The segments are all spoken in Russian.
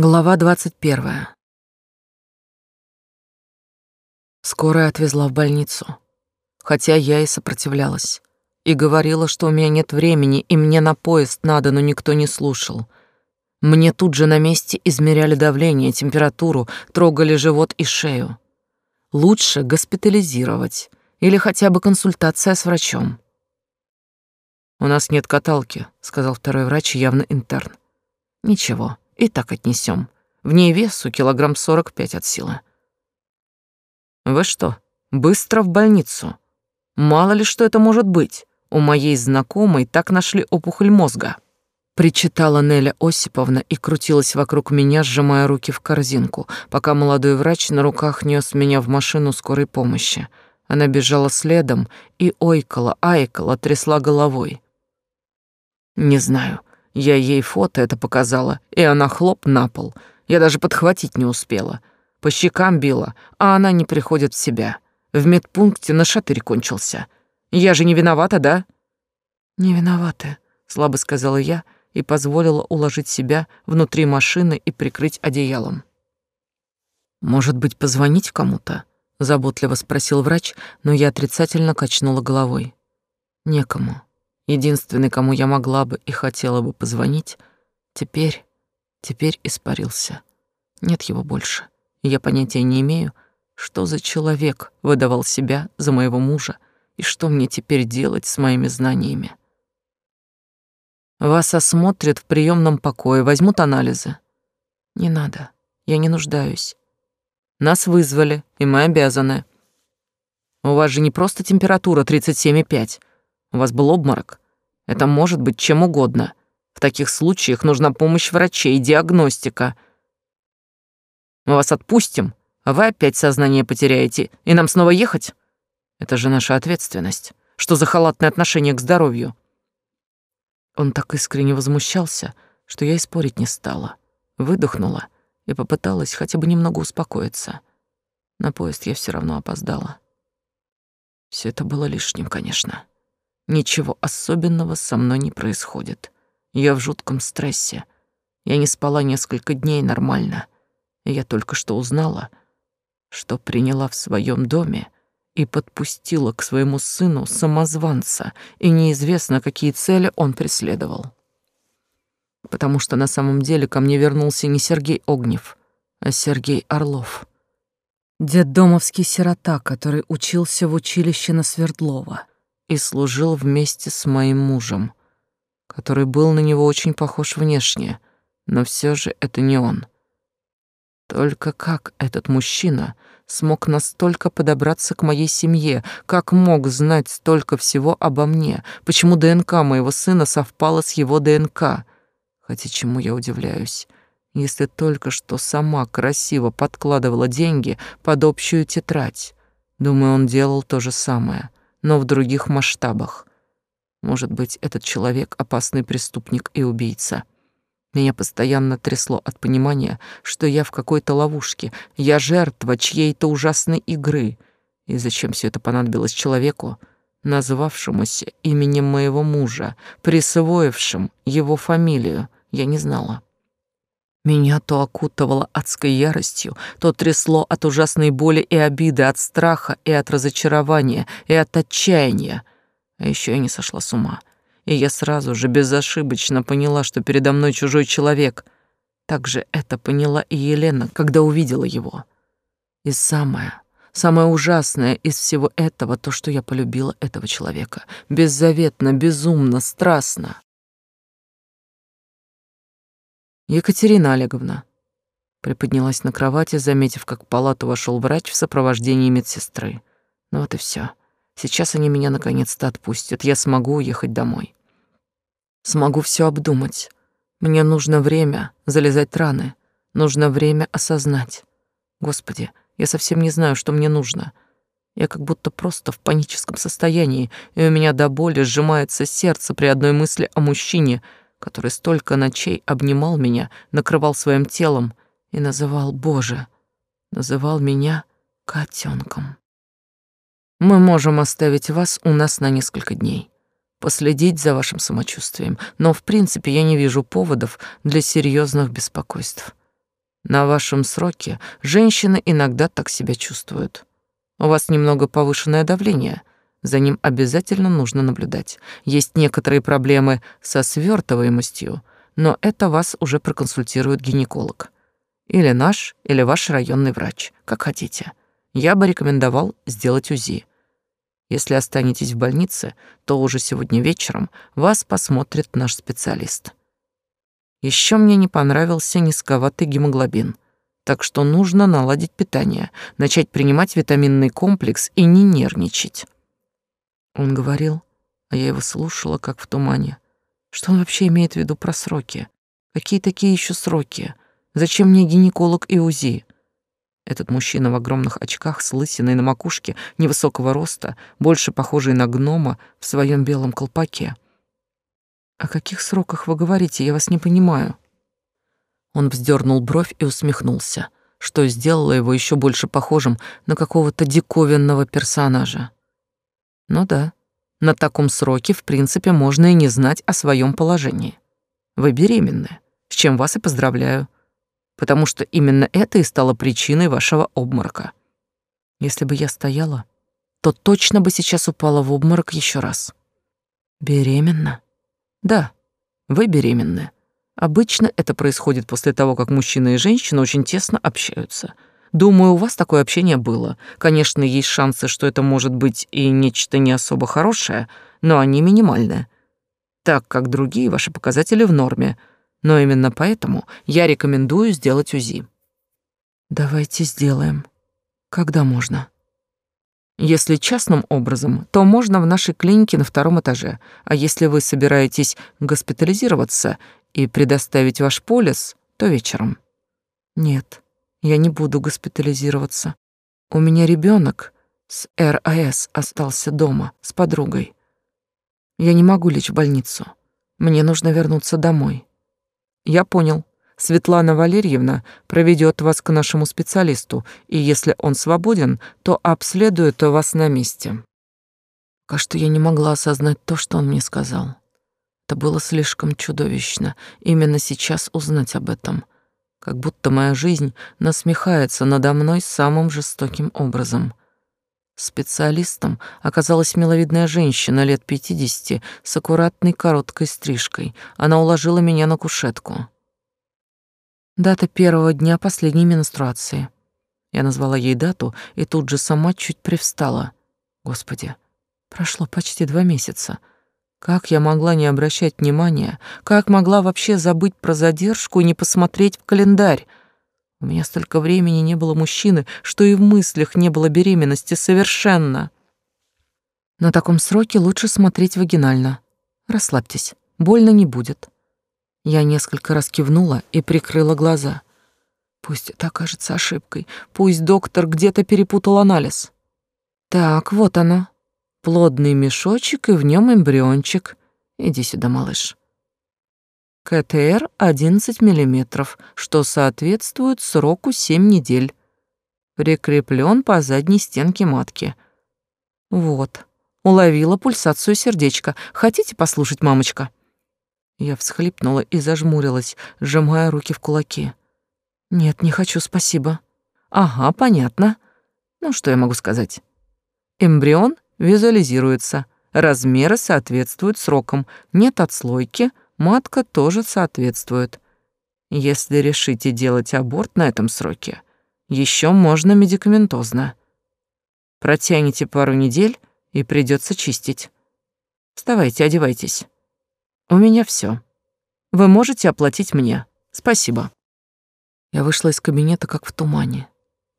Глава двадцать первая. Скорая отвезла в больницу, хотя я и сопротивлялась, и говорила, что у меня нет времени, и мне на поезд надо, но никто не слушал. Мне тут же на месте измеряли давление, температуру, трогали живот и шею. Лучше госпитализировать или хотя бы консультация с врачом. «У нас нет каталки», — сказал второй врач, явно интерн. «Ничего, и так отнесем. В ней весу килограмм сорок пять от силы. Вы что, быстро в больницу? Мало ли что это может быть. У моей знакомой так нашли опухоль мозга. Причитала Неля Осиповна и крутилась вокруг меня, сжимая руки в корзинку, пока молодой врач на руках нес меня в машину скорой помощи. Она бежала следом и ойкала, айкала, трясла головой. Не знаю, я ей фото это показала, и она хлоп на пол. Я даже подхватить не успела. По щекам била, а она не приходит в себя. В медпункте на шатырь кончился. Я же не виновата, да? Не виновата, слабо сказала я и позволила уложить себя внутри машины и прикрыть одеялом. Может быть, позвонить кому-то? заботливо спросил врач, но я отрицательно качнула головой. Некому. Единственный, кому я могла бы и хотела бы позвонить, теперь, теперь испарился. Нет его больше. Я понятия не имею, что за человек выдавал себя за моего мужа и что мне теперь делать с моими знаниями. Вас осмотрят в приемном покое, возьмут анализы. Не надо, я не нуждаюсь. Нас вызвали, и мы обязаны. У вас же не просто температура 37,5. У вас был обморок. Это может быть чем угодно. В таких случаях нужна помощь врачей, диагностика. Мы вас отпустим, а вы опять сознание потеряете, и нам снова ехать? Это же наша ответственность. Что за халатное отношение к здоровью? Он так искренне возмущался, что я и спорить не стала. Выдохнула и попыталась хотя бы немного успокоиться. На поезд я все равно опоздала. Все это было лишним, конечно. Ничего особенного со мной не происходит. Я в жутком стрессе. Я не спала несколько дней нормально. Я только что узнала, что приняла в своем доме и подпустила к своему сыну самозванца, и неизвестно, какие цели он преследовал. Потому что на самом деле ко мне вернулся не Сергей Огнев, а Сергей Орлов. Деддомовский сирота, который учился в училище на Свердлова и служил вместе с моим мужем, который был на него очень похож внешне, но все же это не он. Только как этот мужчина смог настолько подобраться к моей семье, как мог знать столько всего обо мне, почему ДНК моего сына совпала с его ДНК? Хотя чему я удивляюсь, если только что сама красиво подкладывала деньги под общую тетрадь. Думаю, он делал то же самое — но в других масштабах. Может быть, этот человек — опасный преступник и убийца. Меня постоянно трясло от понимания, что я в какой-то ловушке, я жертва чьей-то ужасной игры. И зачем все это понадобилось человеку, назвавшемуся именем моего мужа, присвоившим его фамилию, я не знала. Меня то окутывало адской яростью, то трясло от ужасной боли и обиды, от страха и от разочарования, и от отчаяния. А еще я не сошла с ума. И я сразу же безошибочно поняла, что передо мной чужой человек. Так же это поняла и Елена, когда увидела его. И самое, самое ужасное из всего этого то, что я полюбила этого человека. Беззаветно, безумно, страстно. Екатерина Олеговна приподнялась на кровати, заметив, как в палату вошел врач в сопровождении медсестры. Ну вот и все. Сейчас они меня наконец-то отпустят. Я смогу уехать домой. Смогу все обдумать. Мне нужно время залезать раны. Нужно время осознать. Господи, я совсем не знаю, что мне нужно. Я как будто просто в паническом состоянии, и у меня до боли сжимается сердце при одной мысли о мужчине — который столько ночей обнимал меня, накрывал своим телом и называл Боже, называл меня котенком. Мы можем оставить вас у нас на несколько дней, последить за вашим самочувствием, но в принципе я не вижу поводов для серьезных беспокойств. На вашем сроке женщины иногда так себя чувствуют. У вас немного повышенное давление, за ним обязательно нужно наблюдать. Есть некоторые проблемы со свертываемостью, но это вас уже проконсультирует гинеколог. Или наш, или ваш районный врач, как хотите. Я бы рекомендовал сделать УЗИ. Если останетесь в больнице, то уже сегодня вечером вас посмотрит наш специалист. Еще мне не понравился низковатый гемоглобин, так что нужно наладить питание, начать принимать витаминный комплекс и не нервничать. Он говорил, а я его слушала, как в тумане. Что он вообще имеет в виду про сроки? Какие такие еще сроки? Зачем мне гинеколог и УЗИ? Этот мужчина в огромных очках с лысиной на макушке, невысокого роста, больше похожий на гнома в своем белом колпаке. «О каких сроках вы говорите? Я вас не понимаю». Он вздернул бровь и усмехнулся, что сделало его еще больше похожим на какого-то диковинного персонажа. Ну да, на таком сроке, в принципе, можно и не знать о своем положении. Вы беременны, с чем вас и поздравляю потому что именно это и стало причиной вашего обморока. Если бы я стояла, то точно бы сейчас упала в обморок еще раз. Беременна? Да, вы беременны. Обычно это происходит после того, как мужчина и женщина очень тесно общаются. Думаю, у вас такое общение было. Конечно, есть шансы, что это может быть и нечто не особо хорошее, но они минимальные. Так как другие ваши показатели в норме — но именно поэтому я рекомендую сделать УЗИ. Давайте сделаем. Когда можно? Если частным образом, то можно в нашей клинике на втором этаже, а если вы собираетесь госпитализироваться и предоставить ваш полис, то вечером. Нет, я не буду госпитализироваться. У меня ребенок с РАС остался дома с подругой. Я не могу лечь в больницу. Мне нужно вернуться домой. Я понял. Светлана Валерьевна проведет вас к нашему специалисту, и если он свободен, то обследует вас на месте. Пока что я не могла осознать то, что он мне сказал. Это было слишком чудовищно, именно сейчас узнать об этом. Как будто моя жизнь насмехается надо мной самым жестоким образом. Специалистом оказалась миловидная женщина лет пятидесяти с аккуратной короткой стрижкой. Она уложила меня на кушетку. Дата первого дня последней менструации. Я назвала ей дату и тут же сама чуть привстала. Господи, прошло почти два месяца. Как я могла не обращать внимания? Как могла вообще забыть про задержку и не посмотреть в календарь? У меня столько времени не было мужчины, что и в мыслях не было беременности совершенно. На таком сроке лучше смотреть вагинально. Расслабьтесь, больно не будет. Я несколько раз кивнула и прикрыла глаза. Пусть это окажется ошибкой, пусть доктор где-то перепутал анализ. Так, вот оно. Плодный мешочек и в нем эмбриончик. Иди сюда, малыш. КТР 11 мм, что соответствует сроку 7 недель. Прикреплен по задней стенке матки. Вот, уловила пульсацию сердечка. Хотите послушать, мамочка? Я всхлипнула и зажмурилась, сжимая руки в кулаки. Нет, не хочу, спасибо. Ага, понятно. Ну, что я могу сказать? Эмбрион визуализируется. Размеры соответствуют срокам. Нет отслойки — матка тоже соответствует. Если решите делать аборт на этом сроке, еще можно медикаментозно. Протяните пару недель, и придется чистить. Вставайте, одевайтесь. У меня все. Вы можете оплатить мне. Спасибо. Я вышла из кабинета как в тумане.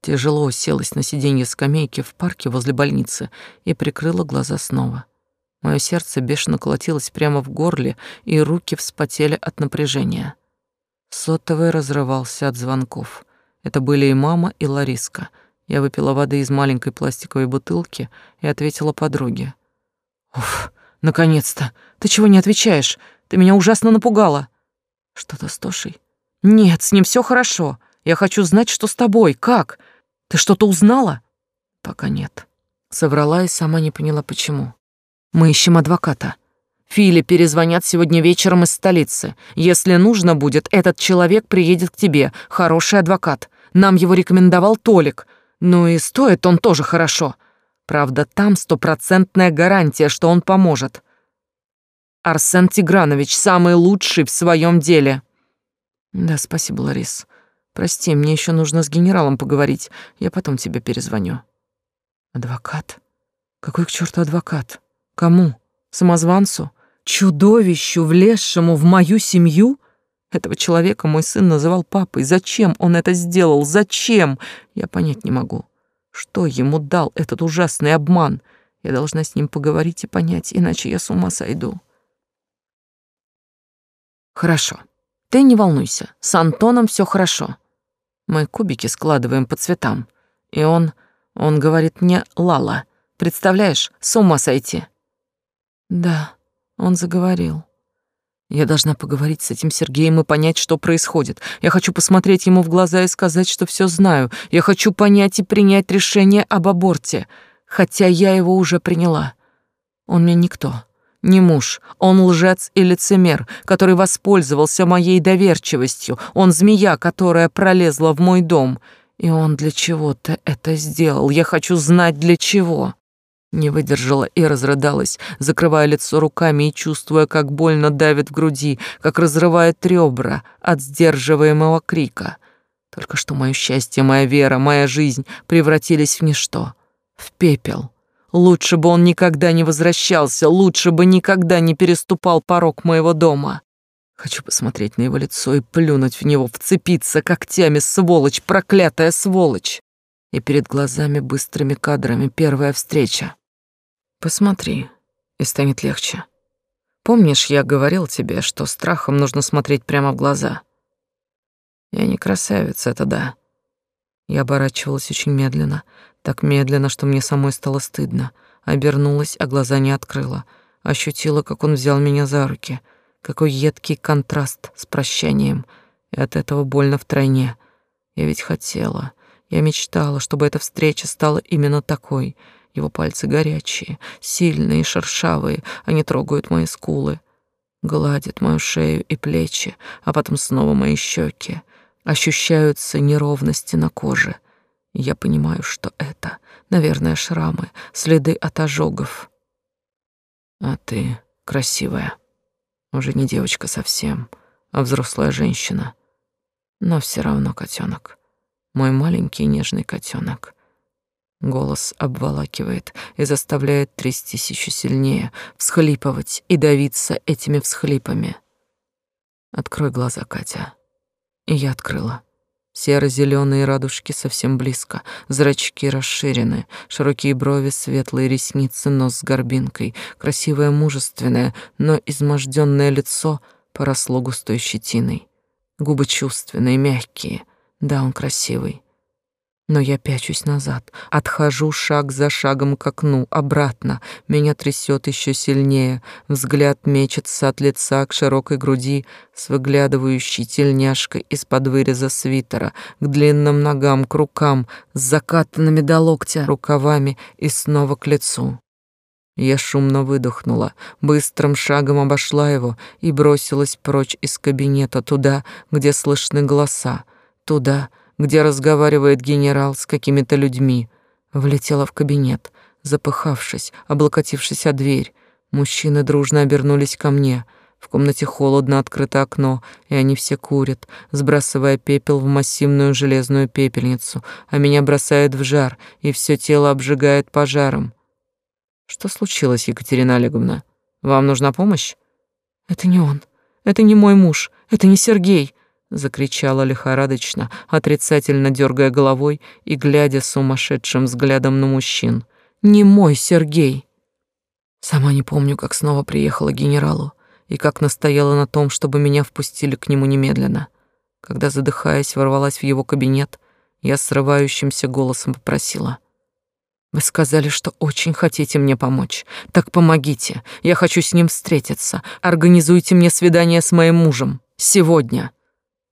Тяжело уселась на сиденье скамейки в парке возле больницы и прикрыла глаза снова. Мое сердце бешено колотилось прямо в горле, и руки вспотели от напряжения. Сотовый разрывался от звонков. Это были и мама, и Лариска. Я выпила воды из маленькой пластиковой бутылки и ответила подруге. «Уф, наконец-то! Ты чего не отвечаешь? Ты меня ужасно напугала!» «Что-то с Тошей?» «Нет, с ним все хорошо. Я хочу знать, что с тобой. Как? Ты что-то узнала?» «Пока нет». Соврала и сама не поняла, почему. Мы ищем адвоката. Филе перезвонят сегодня вечером из столицы. Если нужно будет, этот человек приедет к тебе, хороший адвокат. Нам его рекомендовал Толик. Ну и стоит он тоже хорошо. Правда, там стопроцентная гарантия, что он поможет. Арсен Тигранович самый лучший в своем деле. Да, спасибо, Ларис. Прости, мне еще нужно с генералом поговорить. Я потом тебе перезвоню. Адвокат? Какой к черту адвокат? Кому? Самозванцу? Чудовищу, влезшему в мою семью? Этого человека мой сын называл папой. Зачем он это сделал? Зачем? Я понять не могу. Что ему дал этот ужасный обман? Я должна с ним поговорить и понять, иначе я с ума сойду. Хорошо. Ты не волнуйся. С Антоном все хорошо. Мы кубики складываем по цветам. И он... Он говорит мне «Лала». Представляешь, с ума сойти. Да, он заговорил. Я должна поговорить с этим Сергеем и понять, что происходит. Я хочу посмотреть ему в глаза и сказать, что все знаю. Я хочу понять и принять решение об аборте, хотя я его уже приняла. Он мне никто, не муж. Он лжец и лицемер, который воспользовался моей доверчивостью. Он змея, которая пролезла в мой дом. И он для чего-то это сделал. Я хочу знать, для чего. Не выдержала и разрыдалась, закрывая лицо руками и чувствуя, как больно давит в груди, как разрывает ребра от сдерживаемого крика. Только что мое счастье, моя вера, моя жизнь превратились в ничто, в пепел. Лучше бы он никогда не возвращался, лучше бы никогда не переступал порог моего дома. Хочу посмотреть на его лицо и плюнуть в него, вцепиться когтями, сволочь, проклятая сволочь. И перед глазами быстрыми кадрами первая встреча. Посмотри, и станет легче. Помнишь, я говорил тебе, что страхом нужно смотреть прямо в глаза? Я не красавица, это да. Я оборачивалась очень медленно, так медленно, что мне самой стало стыдно. Обернулась, а глаза не открыла. Ощутила, как он взял меня за руки. Какой едкий контраст с прощанием. И от этого больно втройне. Я ведь хотела, я мечтала, чтобы эта встреча стала именно такой — его пальцы горячие, сильные, шершавые, они трогают мои скулы, гладят мою шею и плечи, а потом снова мои щеки. Ощущаются неровности на коже. Я понимаю, что это, наверное, шрамы, следы от ожогов. А ты красивая. Уже не девочка совсем, а взрослая женщина. Но все равно котенок. Мой маленький нежный котенок. Голос обволакивает и заставляет трястись еще сильнее, всхлипывать и давиться этими всхлипами. Открой глаза, Катя. И я открыла. Серо-зеленые радужки совсем близко, зрачки расширены, широкие брови, светлые ресницы, нос с горбинкой, красивое мужественное, но изможденное лицо поросло густой щетиной. Губы чувственные, мягкие. Да, он красивый. Но я пячусь назад, отхожу шаг за шагом к окну, обратно. Меня трясет еще сильнее. Взгляд мечется от лица к широкой груди с выглядывающей тельняшкой из-под выреза свитера, к длинным ногам, к рукам, с закатанными до локтя рукавами и снова к лицу. Я шумно выдохнула, быстрым шагом обошла его и бросилась прочь из кабинета туда, где слышны голоса, туда, где разговаривает генерал с какими-то людьми. Влетела в кабинет, запыхавшись, облокотившись о дверь. Мужчины дружно обернулись ко мне. В комнате холодно, открыто окно, и они все курят, сбрасывая пепел в массивную железную пепельницу, а меня бросает в жар, и все тело обжигает пожаром. Что случилось, Екатерина Олеговна? Вам нужна помощь? Это не он. Это не мой муж. Это не Сергей закричала лихорадочно, отрицательно дергая головой и глядя сумасшедшим взглядом на мужчин. Не мой Сергей. Сама не помню, как снова приехала к генералу и как настояла на том, чтобы меня впустили к нему немедленно. Когда, задыхаясь, ворвалась в его кабинет, я срывающимся голосом попросила: вы сказали, что очень хотите мне помочь. Так помогите. Я хочу с ним встретиться. Организуйте мне свидание с моим мужем сегодня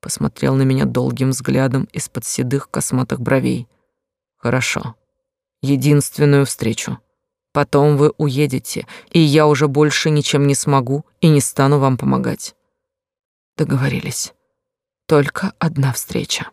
посмотрел на меня долгим взглядом из-под седых косматых бровей. Хорошо. Единственную встречу. Потом вы уедете, и я уже больше ничем не смогу и не стану вам помогать. Договорились. Только одна встреча.